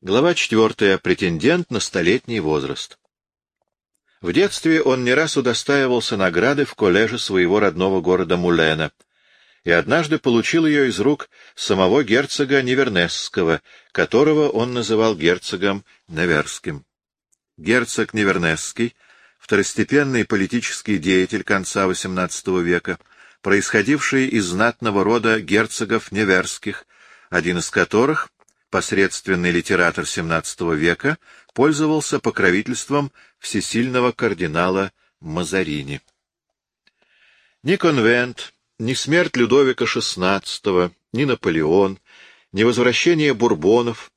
Глава четвертая. Претендент на столетний возраст. В детстве он не раз удостаивался награды в коллеже своего родного города Мулена и однажды получил ее из рук самого герцога Невернесского, которого он называл герцогом Неверским. Герцог Невернесский, второстепенный политический деятель конца XVIII века, происходивший из знатного рода герцогов Неверских, один из которых, посредственный литератор XVII века, пользовался покровительством всесильного кардинала Мазарини. Ни конвент, ни смерть Людовика XVI, ни Наполеон, ни возвращение бурбонов,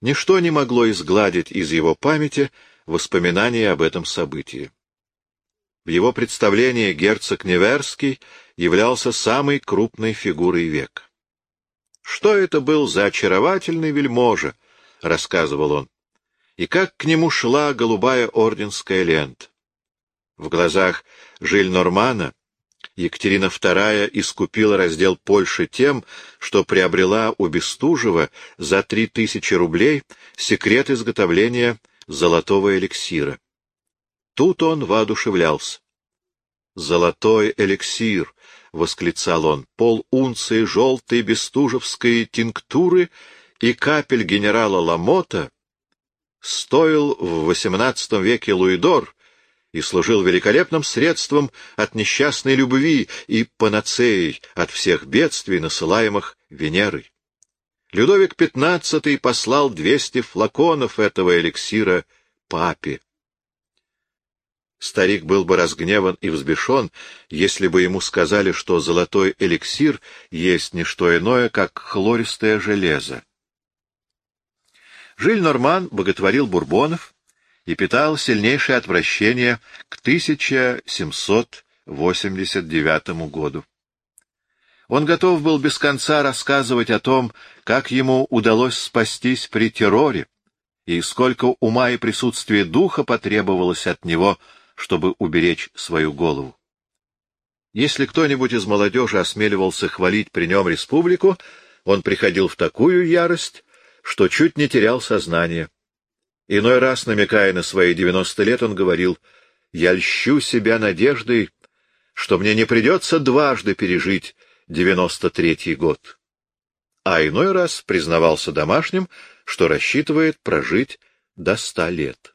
ничто не могло изгладить из его памяти воспоминания об этом событии. В его представлении герцог Неверский являлся самой крупной фигурой века. «Что это был за очаровательный вельможа?» — рассказывал он. «И как к нему шла голубая орденская лента». В глазах Жиль Нормана Екатерина II искупила раздел Польши тем, что приобрела у Бестужева за три тысячи рублей секрет изготовления золотого эликсира. Тут он воодушевлялся. «Золотой эликсир!» — восклицал он. «Пол унции желтой бестужевской тинктуры и капель генерала Ламота стоил в XVIII веке Луидор и служил великолепным средством от несчастной любви и панацеей от всех бедствий, насылаемых Венерой. Людовик XV послал двести флаконов этого эликсира папе. Старик был бы разгневан и взбешен, если бы ему сказали, что золотой эликсир есть не что иное, как хлористое железо. Жиль Норман боготворил бурбонов и питал сильнейшее отвращение к 1789 году. Он готов был без конца рассказывать о том, как ему удалось спастись при терроре, и сколько ума и присутствия духа потребовалось от него — чтобы уберечь свою голову. Если кто-нибудь из молодежи осмеливался хвалить при нем республику, он приходил в такую ярость, что чуть не терял сознание. Иной раз, намекая на свои девяносто лет, он говорил, «Я льщу себя надеждой, что мне не придется дважды пережить девяносто третий год». А иной раз признавался домашним, что рассчитывает прожить до ста лет.